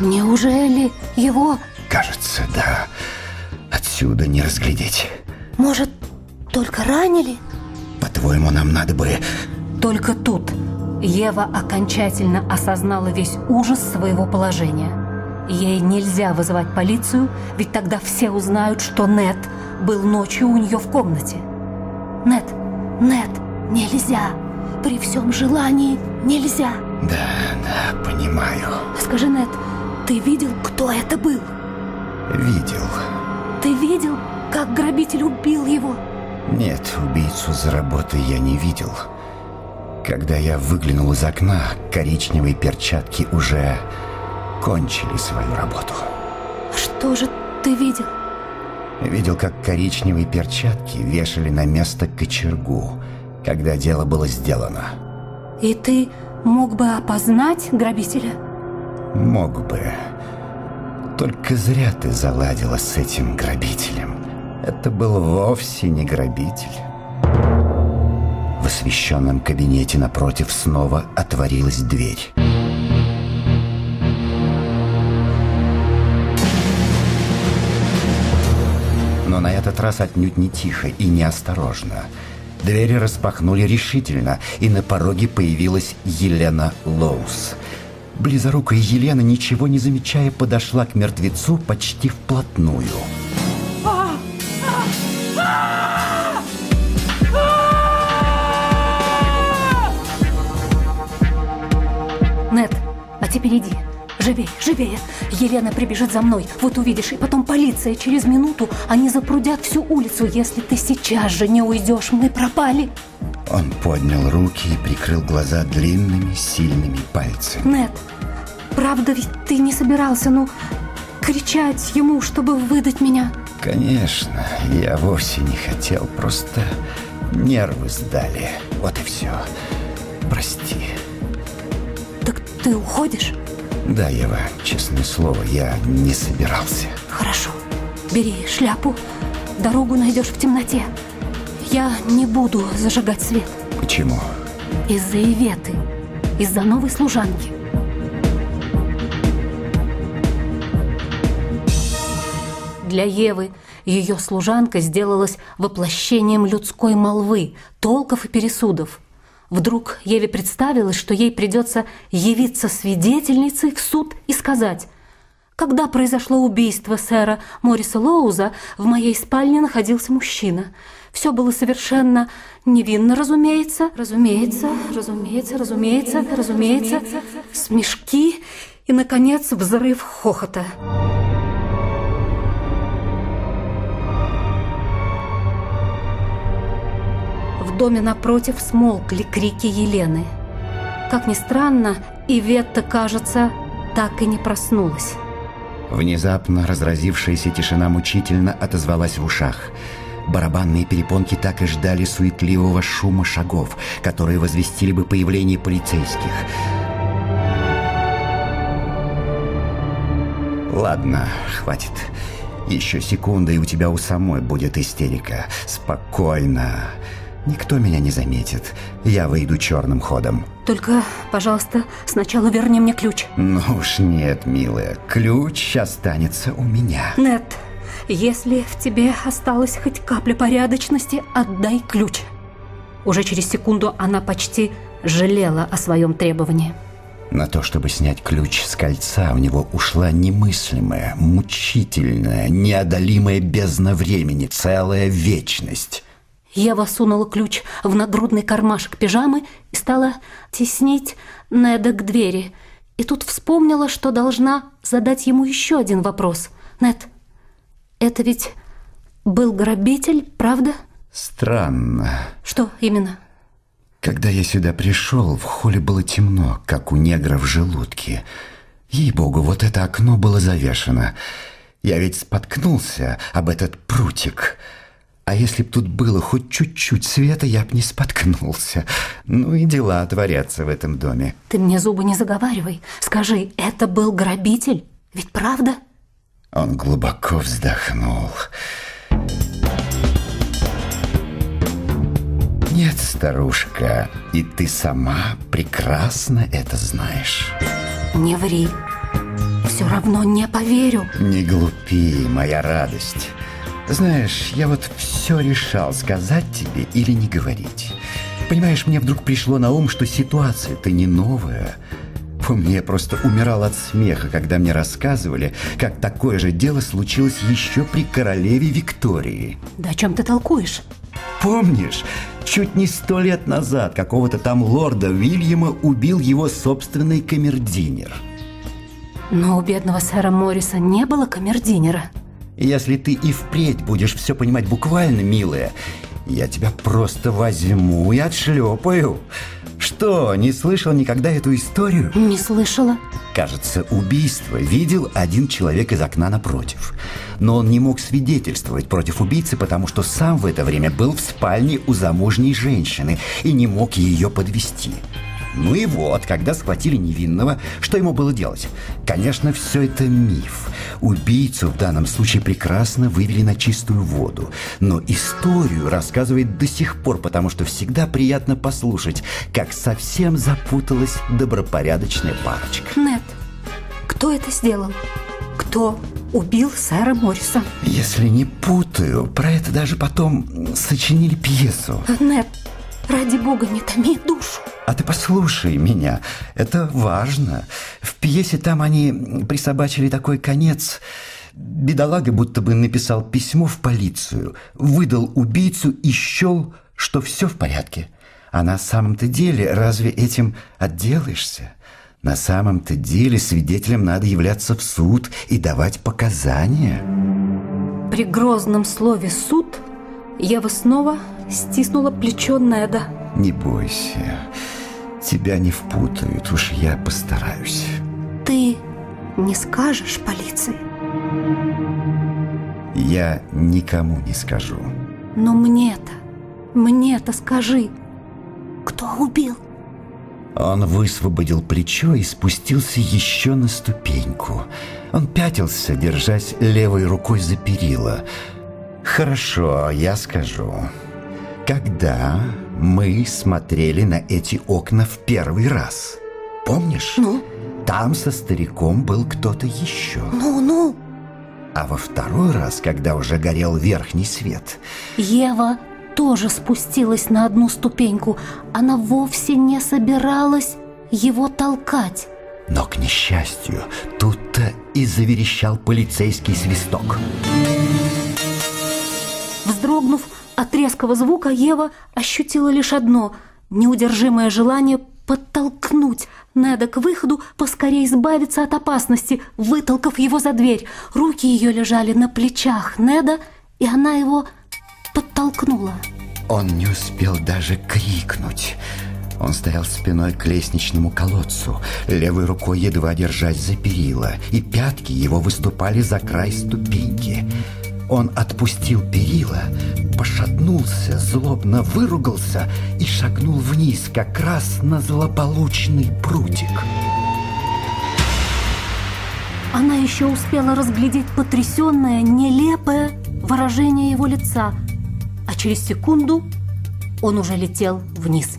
Неужели его... Кажется, да. Отсюда не разглядеть. Может, только ранили? По-твоему, нам надо бы... Только тут Ева окончательно осознала весь ужас своего положения. Ей нельзя вызывать полицию, ведь тогда все узнают, что Нет был ночью у нее в комнате. Нет, Нет, нельзя. При всем желании нельзя. Да, да, понимаю. Скажи, Нет, ты видел, кто это был? Видел. Ты видел, как грабитель убил его? Нет, убийцу за работой я не видел. Когда я выглянул из окна, коричневые перчатки уже кончили свою работу. Что же ты видел? Видел, как коричневые перчатки вешали на место кочергу, когда дело было сделано. И ты мог бы опознать грабителя? Мог бы. Только зря ты заладила с этим грабителем. Это был вовсе не грабитель. В освещенном кабинете напротив снова отворилась дверь. Но на этот раз отнюдь не тихо и неосторожно. Двери распахнули решительно, и на пороге появилась Елена Лоус. Близорукая Елена, ничего не замечая, подошла к мертвецу почти вплотную. Нет, а теперь иди. Живей, живее. Елена прибежит за мной. Вот увидишь. И потом полиция. Через минуту они запрудят всю улицу. Если ты сейчас же не уйдешь, мы пропали. Он поднял руки и прикрыл глаза длинными, сильными пальцами. Нет, правда ведь ты не собирался, ну, кричать ему, чтобы выдать меня? Конечно, я вовсе не хотел, просто нервы сдали. Вот и все. Прости. Так ты уходишь? Да, Ева, честное слово, я не собирался. Хорошо. Бери шляпу. Дорогу найдешь в темноте. Я не буду зажигать свет. Почему? Из-за Иветы. Из-за новой служанки. Для Евы ее служанка сделалась воплощением людской молвы, толков и пересудов. Вдруг Еве представилось, что ей придется явиться свидетельницей в суд и сказать «Когда произошло убийство сэра Мориса Лоуза, в моей спальне находился мужчина. Все было совершенно невинно, разумеется, разумеется, разумеется, разумеется, разумеется, смешки и, наконец, взрыв хохота». В доме напротив смолкли крики Елены. Как ни странно, Иветта, кажется, так и не проснулась. Внезапно разразившаяся тишина мучительно отозвалась в ушах. Барабанные перепонки так и ждали суетливого шума шагов, которые возвестили бы появление полицейских. Ладно, хватит. Еще секунда, и у тебя у самой будет истерика. Спокойно. Никто меня не заметит. Я выйду черным ходом. Только, пожалуйста, сначала верни мне ключ. Ну уж нет, милая. Ключ останется у меня. Нет, если в тебе осталась хоть капля порядочности, отдай ключ. Уже через секунду она почти жалела о своем требовании. На то, чтобы снять ключ с кольца, у него ушла немыслимая, мучительная, неодолимая бездна времени, целая вечность. Ева сунула ключ в нагрудный кармашек пижамы и стала теснить Неда к двери. И тут вспомнила, что должна задать ему еще один вопрос. «Нед, это ведь был грабитель, правда?» Странно. Что именно? Когда я сюда пришел, в холле было темно, как у негра в желудке. Ей-богу, вот это окно было завешено. Я ведь споткнулся об этот прутик. А если б тут было хоть чуть-чуть света, я б не споткнулся. Ну и дела творятся в этом доме. Ты мне зубы не заговаривай. Скажи, это был грабитель? Ведь правда? Он глубоко вздохнул. Нет, старушка, и ты сама прекрасно это знаешь. Не ври. все равно не поверю. Не глупи, моя радость. Знаешь, я вот все решал, сказать тебе или не говорить. Понимаешь, мне вдруг пришло на ум, что ситуация-то не новая. Помню, я просто умирал от смеха, когда мне рассказывали, как такое же дело случилось еще при королеве Виктории. Да о чем ты толкуешь? Помнишь, чуть не сто лет назад какого-то там лорда Вильяма убил его собственный камердинер. Но у бедного сэра Морриса не было камердинера. Если ты и впредь будешь все понимать буквально, милая, я тебя просто возьму и отшлепаю. Что, не слышал никогда эту историю? Не слышала. Кажется, убийство видел один человек из окна напротив. Но он не мог свидетельствовать против убийцы, потому что сам в это время был в спальне у замужней женщины и не мог ее подвести. Ну и вот, когда схватили невинного, что ему было делать? Конечно, все это миф. Убийцу в данном случае прекрасно вывели на чистую воду. Но историю рассказывает до сих пор, потому что всегда приятно послушать, как совсем запуталась добропорядочная парочка. Нет, кто это сделал? Кто убил сэра Морриса? Если не путаю, про это даже потом сочинили пьесу. Нет, ради бога, не томи душу. А ты послушай меня, это важно. В пьесе там они присобачили такой конец. Бедолага будто бы написал письмо в полицию, выдал убийцу и счел, что все в порядке. А на самом-то деле разве этим отделаешься? На самом-то деле свидетелям надо являться в суд и давать показания. При грозном слове «суд» Ева снова стиснула плечо Неда. Не бойся, тебя не впутают, уж я постараюсь. Ты не скажешь полиции? Я никому не скажу. Но мне-то, мне-то скажи, кто убил? Он высвободил плечо и спустился еще на ступеньку. Он пятился, держась левой рукой за перила. «Хорошо, я скажу. Когда мы смотрели на эти окна в первый раз, помнишь? Ну? Там со стариком был кто-то еще. Ну-ну. А во второй раз, когда уже горел верхний свет, Ева тоже спустилась на одну ступеньку. Она вовсе не собиралась его толкать. но, к несчастью, тут-то и заверещал полицейский свисток. Вздрогнув от резкого звука, Ева ощутила лишь одно – неудержимое желание подтолкнуть Неда к выходу, поскорее избавиться от опасности, вытолкав его за дверь. Руки ее лежали на плечах Неда, и она его подтолкнула. Он не успел даже крикнуть. Он стоял спиной к лестничному колодцу, левой рукой едва держась за перила, и пятки его выступали за край ступеньки. Он отпустил перила, пошатнулся, злобно выругался и шагнул вниз как раз на злополучный прутик. Она еще успела разглядеть потрясенное, нелепое выражение его лица, а через секунду он уже летел вниз.